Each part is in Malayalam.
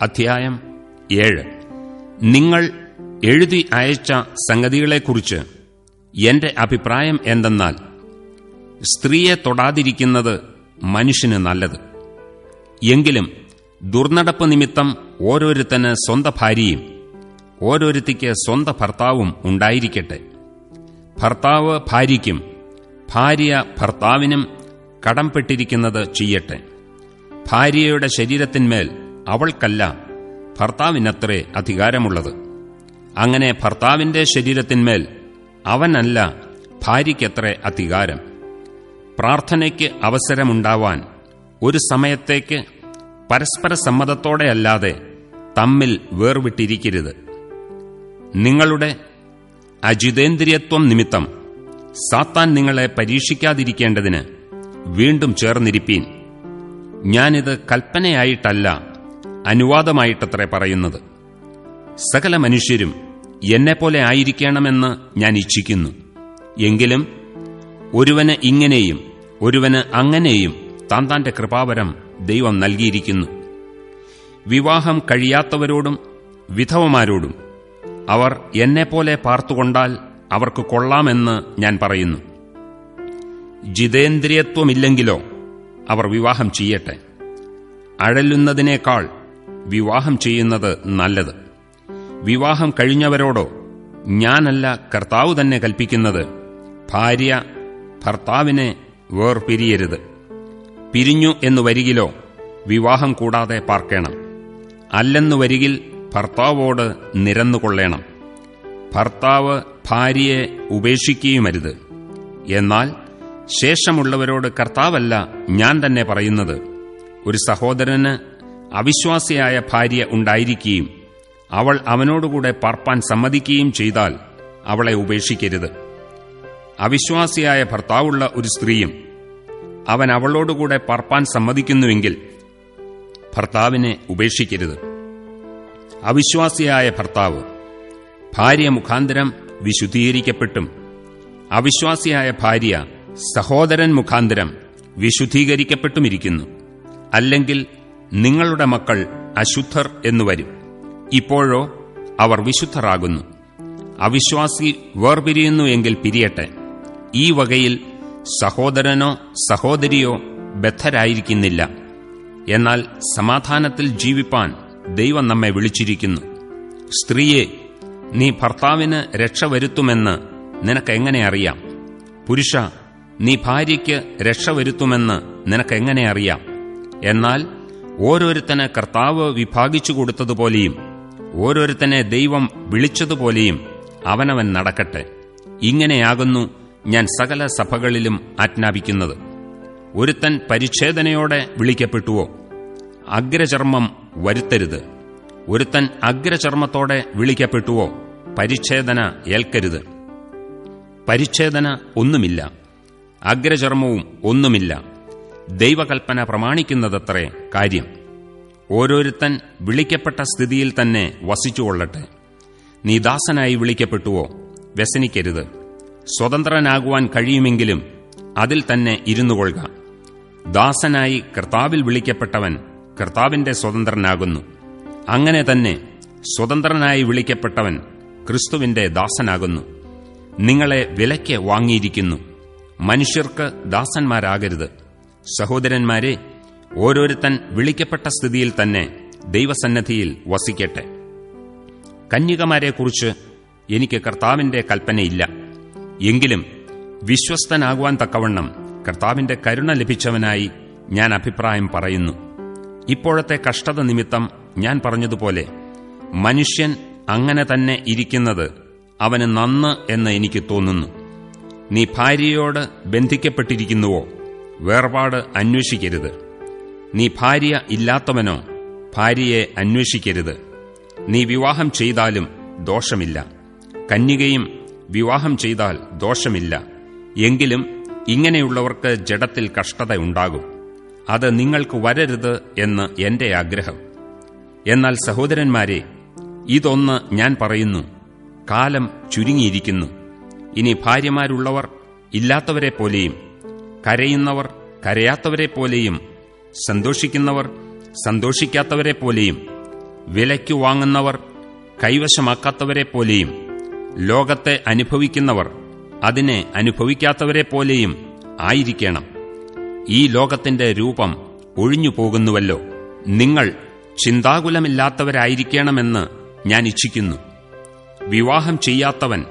അധ്യായം ഏഴ്. നിങ്ങൾ എഴുതി അയച്ച സംഗതികളെക്കുറിച്ച് എന്റെ അഭിപ്രായം എന്തെന്നാൽ സ്ത്രീയെ തൊടാതിരിക്കുന്നത് മനുഷ്യന് നല്ലത്. എങ്കിലും ദുർനടപ്പ് നിമിത്തം ഓരോരുത്തന് സ്വന്ത ഭാര്യയും ഓരോരുത്തിക്ക് സ്വന്ത ഭർത്താവും ഉണ്ടായിരിക്കട്ടെ. ഭർത്താവ് ഭാര്യയ്ക്കും ഭാര്യ ഭർത്താവിനും കടംപെട്ടിരിക്കുന്നത് ചെയ്യട്ടെ. ഭാര്യയുടെ ശരീരത്തിന്മേൽ അവൾക്കല്ല ഭർത്താവിനത്രേ അധികാരമുള്ളത്. അങ്ങനെ ഭർത്താവിന്റെ ശരീരത്തിന്മേൽ അവനല്ല ഭാര്യയ്ക്കത്രേ അധികാരം. പ്രാർത്ഥനയ്ക്ക് അവസരമുണ്ടാവാൻ ഒരു സമയത്തേക്ക് പരസ്പര സമ്മതത്തോടെയല്ലാതെ തമ്മിൽ വേർവിട്ടിരിക്കരുത്. നിങ്ങളുടെ അജിതേന്ദ്രിയത്വം നിമിത്തം സാത്താൻ നിങ്ങളെ പരീക്ഷിക്കാതിരിക്കേണ്ടതിന് വീണ്ടും ചേർന്നിരിപ്പീൻ. ഞാനിത് കൽപ്പനയായിട്ടല്ല അനുവാദമായിട്ടത്രേ പറയുന്നത്. സകല മനുഷ്യരും എന്നെപ്പോലെ ആയിരിക്കണമെന്ന് ഞാൻ ഇച്ഛിക്കുന്നു. എങ്കിലും ഒരുവന് ഇങ്ങനെയും ഒരുവന് അങ്ങനെയും താൻ താന്റെ കൃപാവരം ദൈവം നൽകിയിരിക്കുന്നു. വിവാഹം കഴിയാത്തവരോടും വിധവമാരോടും അവർ എന്നെപ്പോലെ പാർത്തുകൊണ്ടാൽ അവർക്ക് കൊള്ളാമെന്ന് ഞാൻ പറയുന്നു. ജിതേന്ദ്രിയത്വമില്ലെങ്കിലോ അവർ വിവാഹം ചെയ്യട്ടെ. അഴലുന്നതിനേക്കാൾ വിവാഹം ചെയ്യുന്നത് നല്ലത്. വിവാഹം കഴിഞ്ഞവരോടോ ഞാനല്ല കർത്താവ് തന്നെ കൽപ്പിക്കുന്നത്. ഭാര്യ ഭർത്താവിനെ വേർപിരിയരുത്. പിരിഞ്ഞു എന്നു വരികിലോ വിവാഹം കൂടാതെ പാർക്കണം. അല്ലെന്നു വരികിൽ ഭർത്താവോട് നിരന്നുകൊള്ളേണം. ഭർത്താവ് ഭാര്യയെ ഉപേക്ഷിക്കുകയുമരുത്. എന്നാൽ ശേഷമുള്ളവരോട് കർത്താവല്ല ഞാൻ തന്നെ പറയുന്നത്. ഒരു സഹോദരന് അവിശ്വാസിയായ ഭാര്യ ഉണ്ടായിരിക്കുകയും അവൾ അവനോടുകൂടെ പാർപ്പാൻ സമ്മതിക്കുകയും ചെയ്താൽ അവളെ ഉപേക്ഷിക്കരുത്. അവിശ്വാസിയായ ഭർത്താവുള്ള ഒരു സ്ത്രീയും അവൻ അവളോടുകൂടെ പാർപ്പാൻ സമ്മതിക്കുന്നുവെങ്കിൽ ഭർത്താവിനെ ഉപേക്ഷിക്കരുത്. അവിശ്വാസിയായ ഭർത്താവ് ഭാര്യ മുഖാന്തരം വിശുദ്ധീകരിക്കപ്പെട്ടും അവിശ്വാസിയായ ഭാര്യ സഹോദരൻ മുഖാന്തരം വിശുദ്ധീകരിക്കപ്പെട്ടുമിരിക്കുന്നു. അല്ലെങ്കിൽ നിങ്ങളുടെ മക്കൾ അശുദ്ധർ എന്നു വരും. ഇപ്പോഴോ അവർ വിശുദ്ധരാകുന്നു. അവിശ്വാസി വേർപിരിയുന്നു എങ്കിൽ പിരിയട്ടെ. ഈ വകയിൽ സഹോദരനോ സഹോദരിയോ ബദ്ധരായിരിക്കുന്നില്ല. എന്നാൽ സമാധാനത്തിൽ ജീവിപ്പാൻ ദൈവം നമ്മെ വിളിച്ചിരിക്കുന്നു. സ്ത്രീയെ നീ ഭർത്താവിന് രക്ഷ വരുത്തുമെന്ന് നിനക്കെങ്ങനെ അറിയാം? പുരുഷ നീ ഭാര്യയ്ക്ക് രക്ഷ വരുത്തുമെന്ന് നിനക്കെങ്ങനെ അറിയാം? എന്നാൽ ഓരോരുത്തന് കർത്താവ് വിഭാഗിച്ചു കൊടുത്തതുപോലെയും ഓരോരുത്തനെ ദൈവം വിളിച്ചതുപോലെയും അവനവൻ നടക്കട്ടെ. ഇങ്ങനെയാകുന്നു ഞാൻ സകല സഭകളിലും ആജ്ഞാപിക്കുന്നത്. ഒരുത്തൻ പരിച്ഛേദനയോടെ വിളിക്കപ്പെട്ടുവോ? അഗ്രചർമ്മം വരുത്തരുത്. ഒരുത്തൻ അഗ്രചർമ്മത്തോടെ വിളിക്കപ്പെട്ടുവോ? പരിച്ഛേദന ഏൽക്കരുത്. പരിച്ഛേദന ഒന്നുമില്ല. അഗ്രചർമ്മവും ഒന്നുമില്ല. ദൈവകൽപ്പന പ്രമാണിക്കുന്നതത്രേ കാര്യം. ഓരോരുത്തൻ വിളിക്കപ്പെട്ട സ്ഥിതിയിൽ തന്നെ വസിച്ചുകൊള്ളട്ടെ. നീ ദാസനായി വിളിക്കപ്പെട്ടുവോ? വ്യസനിക്കരുത്. സ്വതന്ത്രനാകുവാൻ കഴിയുമെങ്കിലും അതിൽ തന്നെ ഇരുന്നു കൊള്ളുക ദാസനായി കർത്താവിൽ വിളിക്കപ്പെട്ടവൻ കർത്താവിന്റെ സ്വതന്ത്രനാകുന്നു. അങ്ങനെ തന്നെ സ്വതന്ത്രനായി വിളിക്കപ്പെട്ടവൻ ക്രിസ്തുവിന്റെ ദാസനാകുന്നു. നിങ്ങളെ വിലയ്ക്ക് വാങ്ങിയിരിക്കുന്നു. മനുഷ്യർക്ക് ദാസന്മാരാകരുത്. സഹോദരന്മാരെ ഓരോരുത്തൻ വിളിക്കപ്പെട്ട സ്ഥിതിയിൽ തന്നെ ദൈവസന്നദ്ധിയിൽ വസിക്കട്ടെ. കന്യകമാരെക്കുറിച്ച് എനിക്ക് കർത്താവിന്റെ കൽപ്പനയില്ല. എങ്കിലും വിശ്വസ്തനാകുവാൻ തക്കവണ്ണം കർത്താവിന്റെ കരുണ ലഭിച്ചവനായി ഞാൻ അഭിപ്രായം പറയുന്നു. ഇപ്പോഴത്തെ കഷ്ടത നിമിത്തം ഞാൻ പറഞ്ഞതുപോലെ മനുഷ്യൻ അങ്ങനെ തന്നെ ഇരിക്കുന്നത് അവന് നന്ന് എന്ന് എനിക്ക് തോന്നുന്നു. നീ ഭാര്യയോട് ബന്ധിക്കപ്പെട്ടിരിക്കുന്നുവോ? വേർപാട് അന്വേഷിക്കരുത്. നീ ഭാര്യ ഇല്ലാത്തവനോ ഭാര്യയെ അന്വേഷിക്കരുത്. നീ വിവാഹം ചെയ്താലും ദോഷമില്ല. കന്യകയും വിവാഹം ചെയ്താൽ ദോഷമില്ല. എങ്കിലും ഇങ്ങനെയുള്ളവർക്ക് ജഡത്തിൽ കഷ്ടതയുണ്ടാകും അത് നിങ്ങൾക്ക് വരരുത് എന്ന് എന്റെ ആഗ്രഹം. എന്നാൽ സഹോദരന്മാരെ ഇതൊന്ന് ഞാൻ പറയുന്നു. കാലം ചുരുങ്ങിയിരിക്കുന്നു. ഇനി ഭാര്യമാരുള്ളവർ ഇല്ലാത്തവരെ പോലെയും കരയുന്നവർ കരയാത്തവരെ പോലെയും സന്തോഷിക്കുന്നവർ സന്തോഷിക്കാത്തവരെ പോലെയും വിലയ്ക്കു വാങ്ങുന്നവർ കൈവശമാക്കാത്തവരെ പോലെയും ലോകത്തെ അനുഭവിക്കുന്നവർ അതിനെ അനുഭവിക്കാത്തവരെ പോലെയും ആയിരിക്കണം. ഈ ലോകത്തിന്റെ രൂപം ഒഴിഞ്ഞു പോകുന്നുവല്ലോ. നിങ്ങൾ ചിന്താകുലമില്ലാത്തവരായിരിക്കണമെന്ന് ഞാൻ ഇച്ഛിക്കുന്നു. വിവാഹം ചെയ്യാത്തവൻ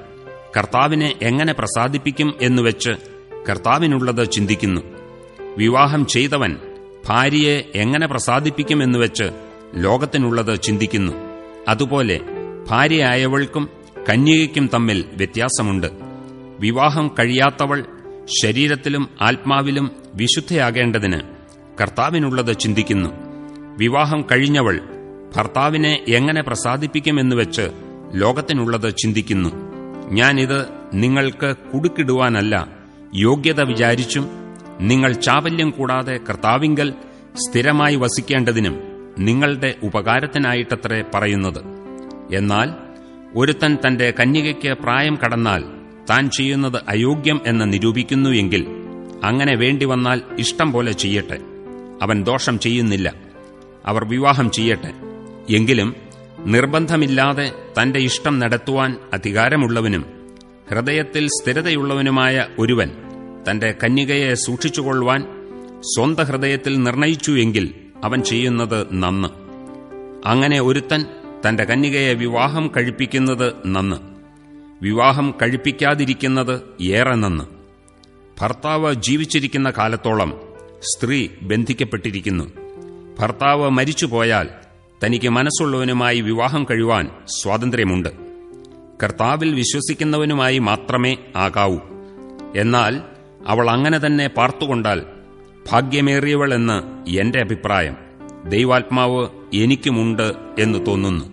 കർത്താവിനെ എങ്ങനെ പ്രസാദിപ്പിക്കും എന്നുവെച്ച് കർത്താവിനുള്ളത് ചിന്തിക്കുന്നു. വിവാഹം ചെയ്തവൻ ഭാര്യയെ എങ്ങനെ പ്രസാദിപ്പിക്കും എന്നുവെച്ച് ലോകത്തിനുള്ളത് ചിന്തിക്കുന്നു. അതുപോലെ ഭാര്യയായവൾക്കും കന്യകയ്ക്കും തമ്മിൽ വ്യത്യാസമുണ്ട്. വിവാഹം കഴിയാത്തവൾ ശരീരത്തിലും ആത്മാവിലും വിശുദ്ധയാകേണ്ടതിന് കർത്താവിനുള്ളത് ചിന്തിക്കുന്നു. വിവാഹം കഴിഞ്ഞവൾ ഭർത്താവിനെ എങ്ങനെ പ്രസാദിപ്പിക്കുമെന്നുവെച്ച് ലോകത്തിനുള്ളത് ചിന്തിക്കുന്നു. ഞാനിത് നിങ്ങൾക്ക് കുടുക്കിടുവാനല്ല യോഗ്യത വിചാരിച്ചും നിങ്ങൾ ചാവല്യം കൂടാതെ കർത്താവിങ്കൽ സ്ഥിരമായി വസിക്കേണ്ടതിനും നിങ്ങളുടെ ഉപകാരത്തിനായിട്ടത്രേ പറയുന്നത്. എന്നാൽ ഒരുത്തൻ തന്റെ കന്യകയ്ക്ക് പ്രായം കടന്നാൽ താൻ ചെയ്യുന്നത് അയോഗ്യം എന്ന് നിരൂപിക്കുന്നു എങ്കിൽ അങ്ങനെ വേണ്ടിവന്നാൽ ഇഷ്ടം പോലെ ചെയ്യട്ടെ. അവൻ ദോഷം ചെയ്യുന്നില്ല. അവർ വിവാഹം ചെയ്യട്ടെ. എങ്കിലും നിർബന്ധമില്ലാതെ തന്റെ ഇഷ്ടം നടത്തുവാൻ അധികാരമുള്ളവനും ഹൃദയത്തിൽ സ്ഥിരതയുള്ളവനുമായ ഒരുവൻ തന്റെ കന്യകയെ സൂക്ഷിച്ചുകൊള്ളുവാൻ സ്വന്ത ഹൃദയത്തിൽ നിർണയിച്ചു എങ്കിൽ അവൻ ചെയ്യുന്നത് നന്ന്. അങ്ങനെ ഒരുത്തൻ തന്റെ കന്യകയെ വിവാഹം കഴിപ്പിക്കുന്നത് നന്ന്. വിവാഹം കഴിപ്പിക്കാതിരിക്കുന്നത് ഏറെ നന്ന്. ഭർത്താവ് ജീവിച്ചിരിക്കുന്ന കാലത്തോളം സ്ത്രീ ബന്ധിക്കപ്പെട്ടിരിക്കുന്നു. ഭർത്താവ് മരിച്ചുപോയാൽ തനിക്ക് മനസ്സുള്ളവനുമായി വിവാഹം കഴിവാൻ സ്വാതന്ത്ര്യമുണ്ട്. കർത്താവിൽ വിശ്വസിക്കുന്നവനുമായി മാത്രമേ ആകാവൂ. എന്നാൽ അവൾ അങ്ങനെ തന്നെ പാർത്തുകൊണ്ടാൽ ഭാഗ്യമേറിയവൾ എന്ന് എന്റെ അഭിപ്രായം. ദൈവാത്മാവ് എനിക്കുമുണ്ട് എന്ന് തോന്നുന്നു.